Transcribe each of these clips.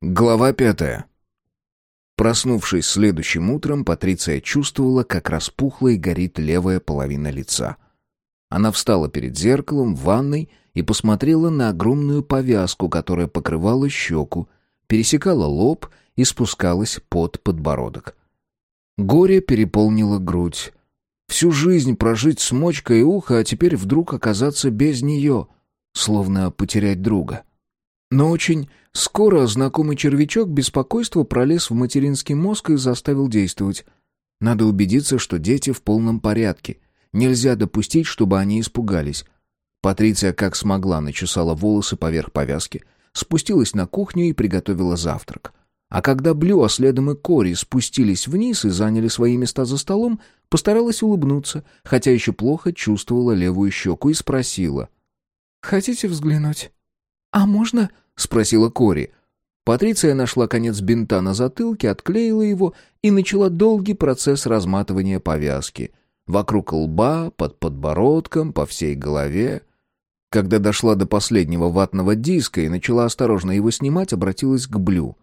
Глава пятая. Проснувшись следующим утром, Патриция чувствовала, как распухла и горит левая половина лица. Она встала перед зеркалом в ванной и посмотрела на огромную повязку, которая покрывала щеку, пересекала лоб и спускалась под подбородок. Горе переполнило грудь. Всю жизнь прожить с мочкой уха, а теперь вдруг оказаться без нее, словно потерять друга. Но очень скоро знакомый червячок беспокойства пролез в материнский мозг и заставил действовать. Надо убедиться, что дети в полном порядке. Нельзя допустить, чтобы они испугались. Патриция как смогла начесала волосы поверх повязки, спустилась на кухню и приготовила завтрак. А когда Блю, а следом и Кори спустились вниз и заняли свои места за столом, постаралась улыбнуться, хотя еще плохо чувствовала левую щеку и спросила. «Хотите взглянуть?» «А можно?» — спросила Кори. Патриция нашла конец бинта на затылке, отклеила его и начала долгий процесс разматывания повязки. Вокруг лба, под подбородком, по всей голове. Когда дошла до последнего ватного диска и начала осторожно его снимать, обратилась к Блю.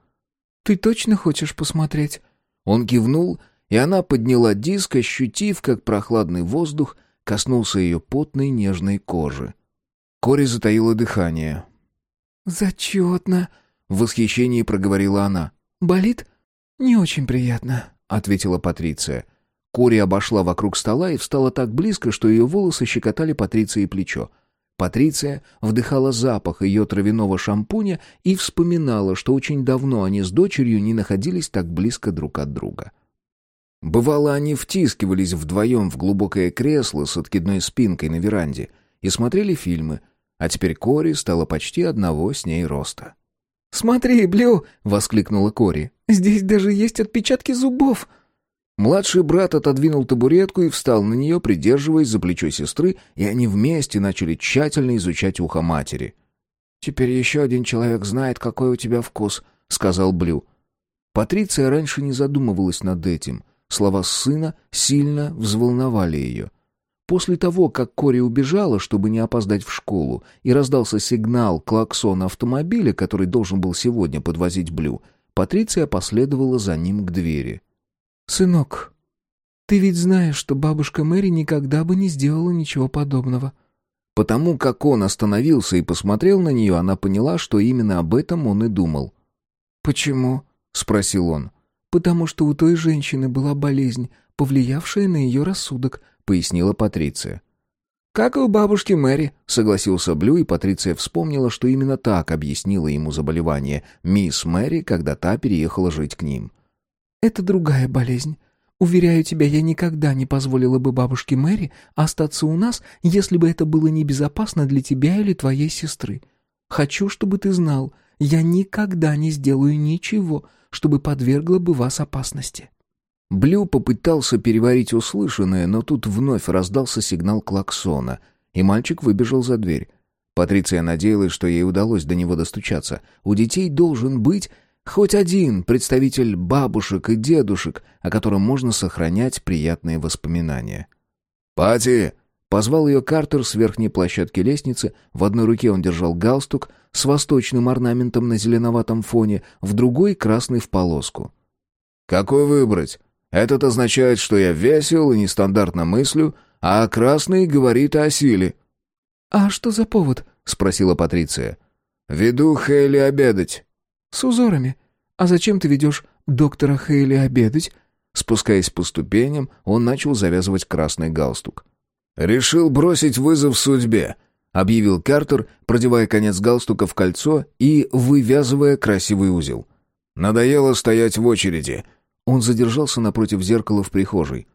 «Ты точно хочешь посмотреть?» Он кивнул, и она подняла диск, ощутив, как прохладный воздух коснулся ее потной нежной кожи. Кори затаила дыхание. «Зачетно!» — в восхищении проговорила она. «Болит?» «Не очень приятно», — ответила Патриция. Кори обошла вокруг стола и встала так близко, что ее волосы щекотали Патриции плечо. Патриция вдыхала запах ее травяного шампуня и вспоминала, что очень давно они с дочерью не находились так близко друг от друга. Бывало, они втискивались вдвоем в глубокое кресло с откидной спинкой на веранде и смотрели фильмы — а теперь Кори стала почти одного с ней роста. «Смотри, Блю!» — воскликнула Кори. «Здесь даже есть отпечатки зубов!» Младший брат отодвинул табуретку и встал на нее, придерживаясь за плечо сестры, и они вместе начали тщательно изучать ухо матери. «Теперь еще один человек знает, какой у тебя вкус», — сказал Блю. Патриция раньше не задумывалась над этим. Слова сына сильно взволновали ее. После того, как Кори убежала, чтобы не опоздать в школу, и раздался сигнал клаксона автомобиля, который должен был сегодня подвозить Блю, Патриция последовала за ним к двери. «Сынок, ты ведь знаешь, что бабушка Мэри никогда бы не сделала ничего подобного». Потому как он остановился и посмотрел на нее, она поняла, что именно об этом он и думал. «Почему?» — спросил он. «Потому что у той женщины была болезнь, повлиявшая на ее рассудок», — пояснила Патриция. «Как и у бабушки Мэри», — согласился Блю, и Патриция вспомнила, что именно так объяснила ему заболевание мисс Мэри, когда та переехала жить к ним. «Это другая болезнь. Уверяю тебя, я никогда не позволила бы бабушке Мэри остаться у нас, если бы это было небезопасно для тебя или твоей сестры. Хочу, чтобы ты знал, я никогда не сделаю ничего, чтобы подвергло бы вас опасности». Блю попытался переварить услышанное, но тут вновь раздался сигнал клаксона, и мальчик выбежал за дверь. Патриция надеялась, что ей удалось до него достучаться. У детей должен быть хоть один представитель бабушек и дедушек, о котором можно сохранять приятные воспоминания. «Пати!» — позвал ее Картер с верхней площадки лестницы. В одной руке он держал галстук с восточным орнаментом на зеленоватом фоне, в другой — красный в полоску. «Какой выбрать?» Этот означает, что я весел и нестандартно мыслю, а красный говорит о силе». «А что за повод?» — спросила Патриция. «Веду Хейли обедать». «С узорами. А зачем ты ведешь доктора Хейли обедать?» Спускаясь по ступеням, он начал завязывать красный галстук. «Решил бросить вызов судьбе», — объявил Картер, продевая конец галстука в кольцо и вывязывая красивый узел. «Надоело стоять в очереди. Он задержался напротив зеркала в прихожей.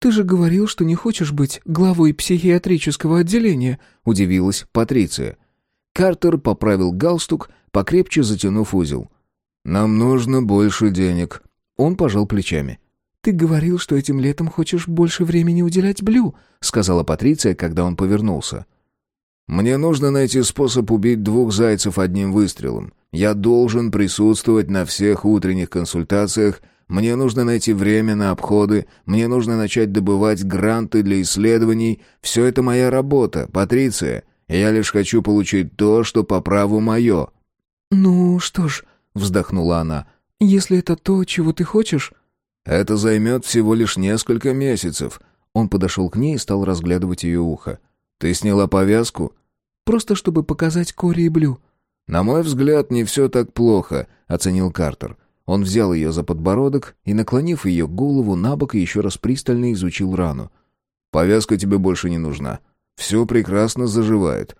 «Ты же говорил, что не хочешь быть главой психиатрического отделения», — удивилась Патриция. Картер поправил галстук, покрепче затянув узел. «Нам нужно больше денег». Он пожал плечами. «Ты говорил, что этим летом хочешь больше времени уделять Блю», — сказала Патриция, когда он повернулся. «Мне нужно найти способ убить двух зайцев одним выстрелом. Я должен присутствовать на всех утренних консультациях мне нужно найти время на обходы, мне нужно начать добывать гранты для исследований. Все это моя работа, Патриция. Я лишь хочу получить то, что по праву мое». «Ну что ж», —— вздохнула она. «Если это то, чего ты хочешь...» «Это займет всего лишь несколько месяцев». Он подошел к ней и стал разглядывать ее ухо. «Ты сняла повязку?» «Просто чтобы показать Кори и Блю». «На мой взгляд, не все так плохо», — оценил Картер. Он взял ее за подбородок и, наклонив ее голову на бок, еще раз пристально изучил рану. «Повязка тебе больше не нужна. Все прекрасно заживает».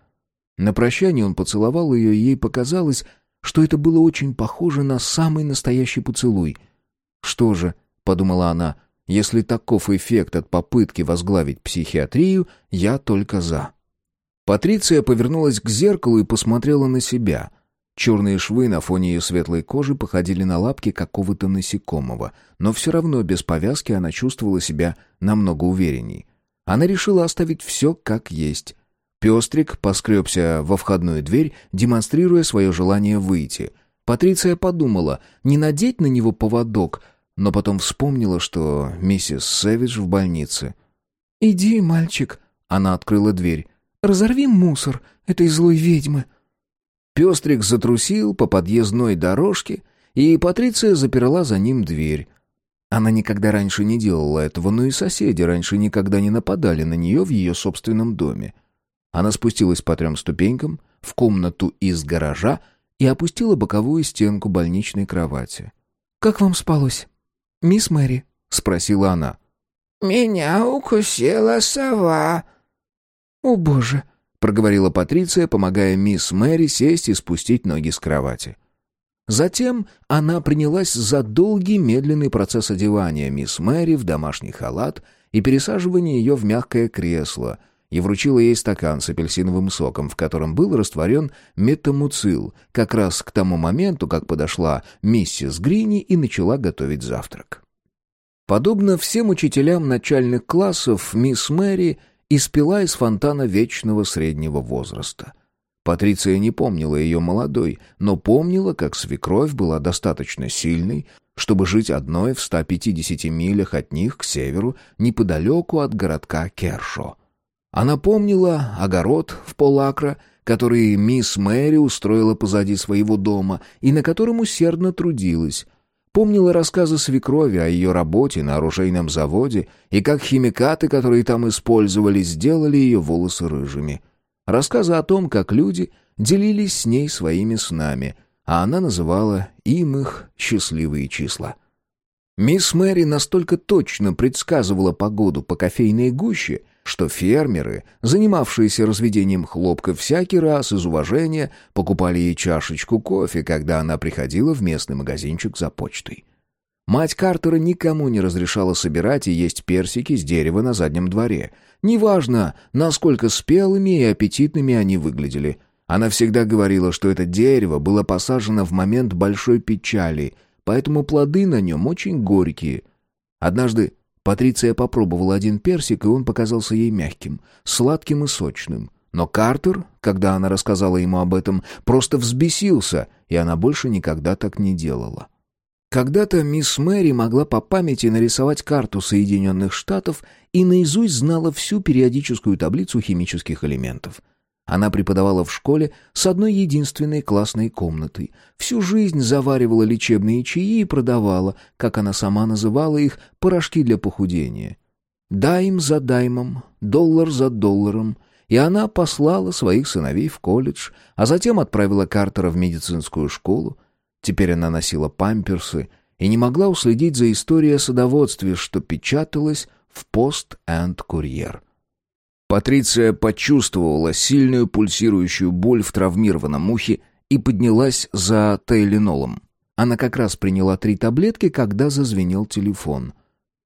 На прощание он поцеловал ее, и ей показалось, что это было очень похоже на самый настоящий поцелуй. «Что же», — подумала она, — «если таков эффект от попытки возглавить психиатрию, я только за». Патриция повернулась к зеркалу и посмотрела на себя — Черные швы на фоне ее светлой кожи походили на лапки какого-то насекомого, но все равно без повязки она чувствовала себя намного уверенней. Она решила оставить все как есть. Пестрик поскребся во входную дверь, демонстрируя свое желание выйти. Патриция подумала, не надеть на него поводок, но потом вспомнила, что миссис Сэвидж в больнице. «Иди, мальчик», — она открыла дверь. «Разорви мусор этой злой ведьмы». Пестрик затрусил по подъездной дорожке, и Патриция заперла за ним дверь. Она никогда раньше не делала этого, но и соседи раньше никогда не нападали на нее в ее собственном доме. Она спустилась по трем ступенькам в комнату из гаража и опустила боковую стенку больничной кровати. «Как вам спалось, мисс Мэри?» — спросила она. «Меня укусила сова». «О, боже!» Проговорила Патриция, помогая мисс Мэри сесть и спустить ноги с кровати. Затем она принялась за долгий медленный процесс одевания мисс Мэри в домашний халат и пересаживания ее в мягкое кресло, и вручила ей стакан с апельсиновым соком, в котором был растворен метамуцил, как раз к тому моменту, как подошла миссис Грини и начала готовить завтрак. Подобно всем учителям начальных классов, мисс Мэри — и спила из фонтана вечного среднего возраста. Патриция не помнила ее молодой, но помнила, как свекровь была достаточно сильной, чтобы жить одной в 150 милях от них к северу, неподалеку от городка Кершо. Она помнила огород в полакра, который мисс Мэри устроила позади своего дома и на котором усердно трудилась, Помнила рассказы свекрови о ее работе на оружейном заводе и как химикаты, которые там использовали, сделали ее волосы рыжими. Рассказы о том, как люди делились с ней своими снами, а она называла им их счастливые числа. Мисс Мэри настолько точно предсказывала погоду по кофейной гуще, что фермеры, занимавшиеся разведением хлопка, всякий раз из уважения покупали ей чашечку кофе, когда она приходила в местный магазинчик за почтой. Мать Картера никому не разрешала собирать и есть персики с дерева на заднем дворе. Неважно, насколько спелыми и аппетитными они выглядели. Она всегда говорила, что это дерево было посажено в момент большой печали, поэтому плоды на нем очень горькие. Однажды Патриция попробовала один персик, и он показался ей мягким, сладким и сочным. Но Картер, когда она рассказала ему об этом, просто взбесился, и она больше никогда так не делала. Когда-то мисс Мэри могла по памяти нарисовать карту Соединенных Штатов и наизусть знала всю периодическую таблицу химических элементов. Она преподавала в школе с одной единственной классной комнатой. Всю жизнь заваривала лечебные чаи и продавала, как она сама называла их, порошки для похудения. Дайм за даймом, доллар за долларом. И она послала своих сыновей в колледж, а затем отправила Картера в медицинскую школу. Теперь она носила памперсы и не могла уследить за историей о садоводстве, что печаталось в «Пост энд Курьер». Патриция почувствовала сильную пульсирующую боль в травмированном ухе и поднялась за тайленолом. Она как раз приняла три таблетки, когда зазвенел телефон.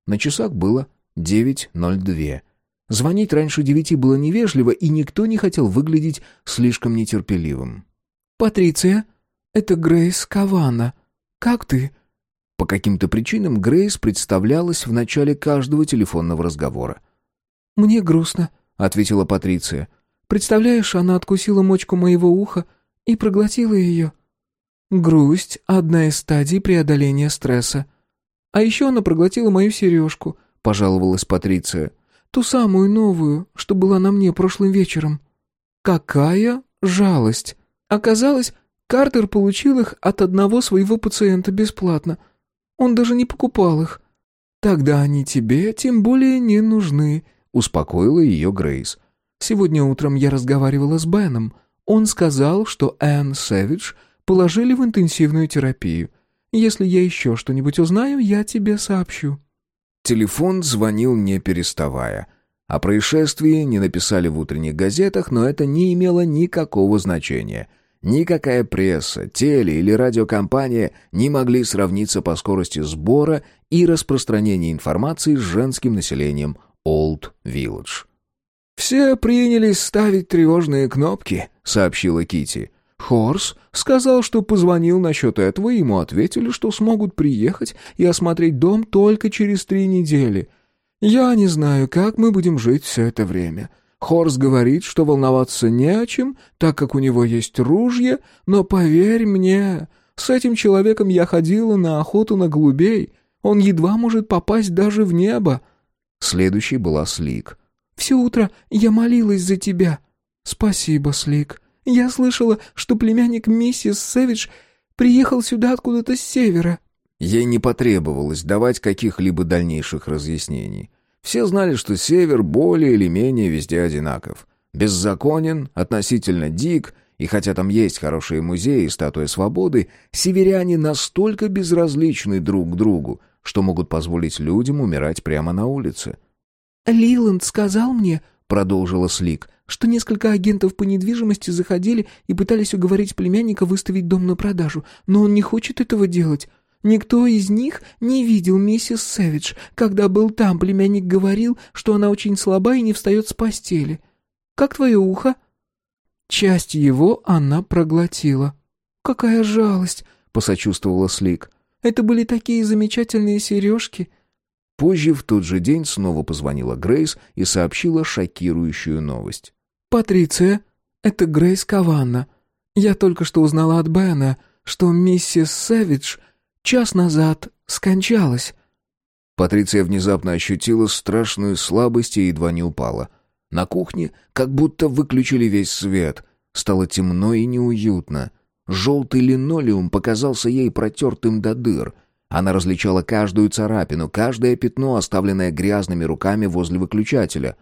На часах было 9.02. Звонить раньше девяти было невежливо, и никто не хотел выглядеть слишком нетерпеливым. «Патриция, это Грейс Кавана. Как ты?» По каким-то причинам Грейс представлялась в начале каждого телефонного разговора. «Мне грустно», — ответила Патриция. «Представляешь, она откусила мочку моего уха и проглотила ее». «Грусть — одна из стадий преодоления стресса». «А еще она проглотила мою сережку», — пожаловалась Патриция. «Ту самую новую, что была на мне прошлым вечером». «Какая жалость! Оказалось, Картер получил их от одного своего пациента бесплатно. Он даже не покупал их. Тогда они тебе тем более не нужны, успокоила ее Грейс. Сегодня утром я разговаривала с Беном. Он сказал, что Энн Сэвидж положили в интенсивную терапию. Если я еще что-нибудь узнаю, я тебе сообщу». Телефон звонил не переставая. О происшествии не написали в утренних газетах, но это не имело никакого значения. Никакая пресса, теле- или радиокомпания не могли сравниться по скорости сбора и распространения информации с женским населением Олд Вилледж. «Все принялись ставить тревожные кнопки», — сообщила Кити. Хорс сказал, что позвонил насчет этого, и ему ответили, что смогут приехать и осмотреть дом только через три недели. Я не знаю, как мы будем жить все это время. Хорс говорит, что волноваться не о чем, так как у него есть ружье, но поверь мне, с этим человеком я ходила на охоту на голубей. Он едва может попасть даже в небо. Следующей была Слик. «Все утро я молилась за тебя». «Спасибо, Слик. Я слышала, что племянник миссис Сэвидж приехал сюда откуда-то с севера». Ей не потребовалось давать каких-либо дальнейших разъяснений. Все знали, что север более или менее везде одинаков. Беззаконен, относительно дик, и хотя там есть хорошие музеи и статуя свободы, северяне настолько безразличны друг к другу, что могут позволить людям умирать прямо на улице. «Лиланд сказал мне», — продолжила Слик, что несколько агентов по недвижимости заходили и пытались уговорить племянника выставить дом на продажу, но он не хочет этого делать. Никто из них не видел миссис Сэвидж. Когда был там, племянник говорил, что она очень слаба и не встает с постели. Как твое ухо?» Часть его она проглотила. «Какая жалость!» — посочувствовала Слик. «Это были такие замечательные сережки!» Позже, в тот же день, снова позвонила Грейс и сообщила шокирующую новость. «Патриция, это Грейс Каванна. Я только что узнала от Бена, что миссис Сэвидж час назад скончалась». Патриция внезапно ощутила страшную слабость и едва не упала. На кухне как будто выключили весь свет. Стало темно и неуютно. Желтый линолеум показался ей протертым до дыр — она различала каждую царапину, каждое пятно, оставленное грязными руками возле выключателя.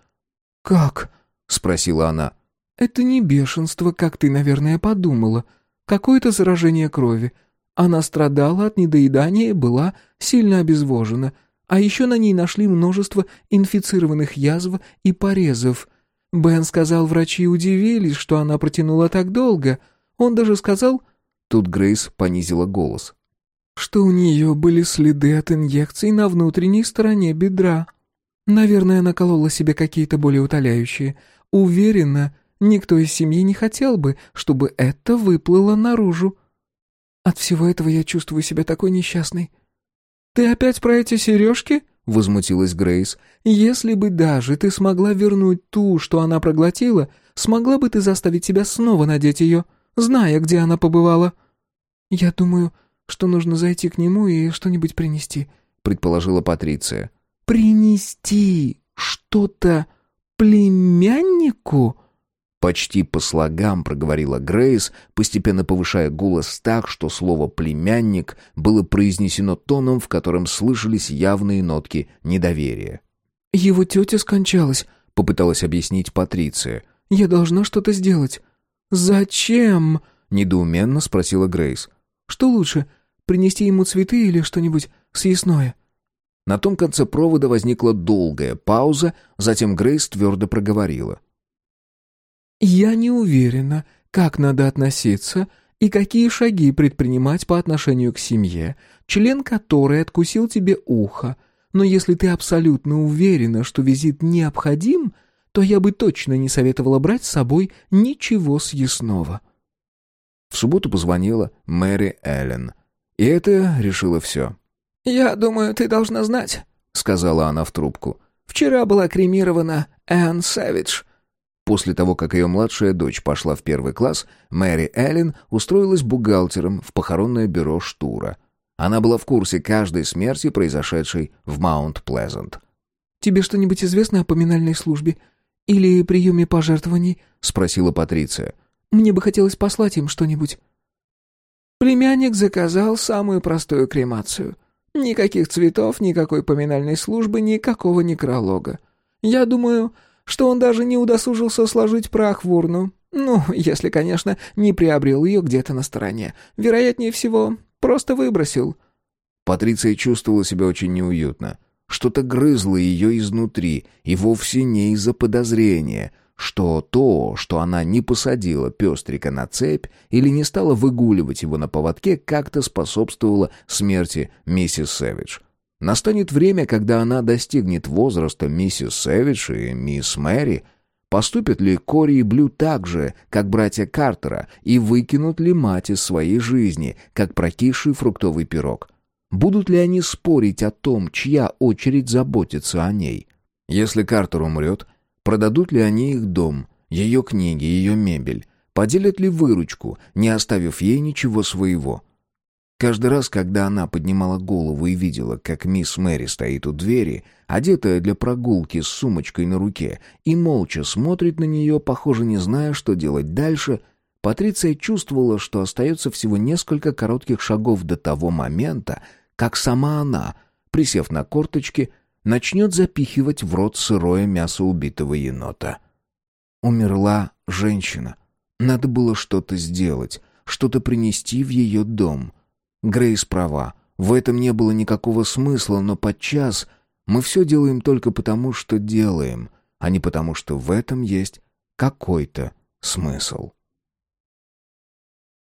«Как?» — спросила она. «Это не бешенство, как ты, наверное, подумала. Какое-то заражение крови. Она страдала от недоедания и была сильно обезвожена. А еще на ней нашли множество инфицированных язв и порезов. Бен сказал, врачи удивились, что она протянула так долго. Он даже сказал...» Тут Грейс понизила голос что у нее были следы от инъекций на внутренней стороне бедра. Наверное, она колола себе какие-то более утоляющие. Уверена, никто из семьи не хотел бы, чтобы это выплыло наружу. От всего этого я чувствую себя такой несчастной. «Ты опять про эти сережки?» — возмутилась Грейс. «Если бы даже ты смогла вернуть ту, что она проглотила, смогла бы ты заставить себя снова надеть ее, зная, где она побывала?» «Я думаю, что нужно зайти к нему и что-нибудь принести», — предположила Патриция. «Принести что-то племяннику?» Почти по слогам проговорила Грейс, постепенно повышая голос так, что слово «племянник» было произнесено тоном, в котором слышались явные нотки недоверия. «Его тетя скончалась», — попыталась объяснить Патриция. «Я должна что-то сделать». «Зачем?» — недоуменно спросила Грейс. «Что лучше, Принести ему цветы или что-нибудь съестное?» На том конце провода возникла долгая пауза, затем Грейс твердо проговорила. «Я не уверена, как надо относиться и какие шаги предпринимать по отношению к семье, член которой откусил тебе ухо, но если ты абсолютно уверена, что визит необходим, то я бы точно не советовала брать с собой ничего съестного». В субботу позвонила Мэри Эллен — и это решило все. «Я думаю, ты должна знать», — сказала она в трубку. «Вчера была кремирована Энн Сэвидж». После того, как ее младшая дочь пошла в первый класс, Мэри Эллен устроилась бухгалтером в похоронное бюро Штура. Она была в курсе каждой смерти, произошедшей в Маунт-Плезант. «Тебе что-нибудь известно о поминальной службе? Или приеме пожертвований?» — спросила Патриция. «Мне бы хотелось послать им что-нибудь». Племянник заказал самую простую кремацию. Никаких цветов, никакой поминальной службы, никакого некролога. Я думаю, что он даже не удосужился сложить прах в урну. Ну, если, конечно, не приобрел ее где-то на стороне. Вероятнее всего, просто выбросил. Патриция чувствовала себя очень неуютно. Что-то грызло ее изнутри, и вовсе не из-за подозрения, что то, что она не посадила пестрика на цепь или не стала выгуливать его на поводке, как-то способствовало смерти миссис Сэвидж. Настанет время, когда она достигнет возраста миссис Сэвидж и мисс Мэри. Поступят ли Кори и Блю так же, как братья Картера, и выкинут ли мать из своей жизни, как прокисший фруктовый пирог? Будут ли они спорить о том, чья очередь заботиться о ней? Если Картер умрет, продадут ли они их дом, ее книги, ее мебель? Поделят ли выручку, не оставив ей ничего своего? Каждый раз, когда она поднимала голову и видела, как мисс Мэри стоит у двери, одетая для прогулки с сумочкой на руке, и молча смотрит на нее, похоже, не зная, что делать дальше, Патриция чувствовала, что остается всего несколько коротких шагов до того момента, как сама она, присев на корточки, начнет запихивать в рот сырое мясо убитого енота. Умерла женщина. Надо было что-то сделать, что-то принести в ее дом. Грейс права. В этом не было никакого смысла, но подчас мы все делаем только потому, что делаем, а не потому, что в этом есть какой-то смысл.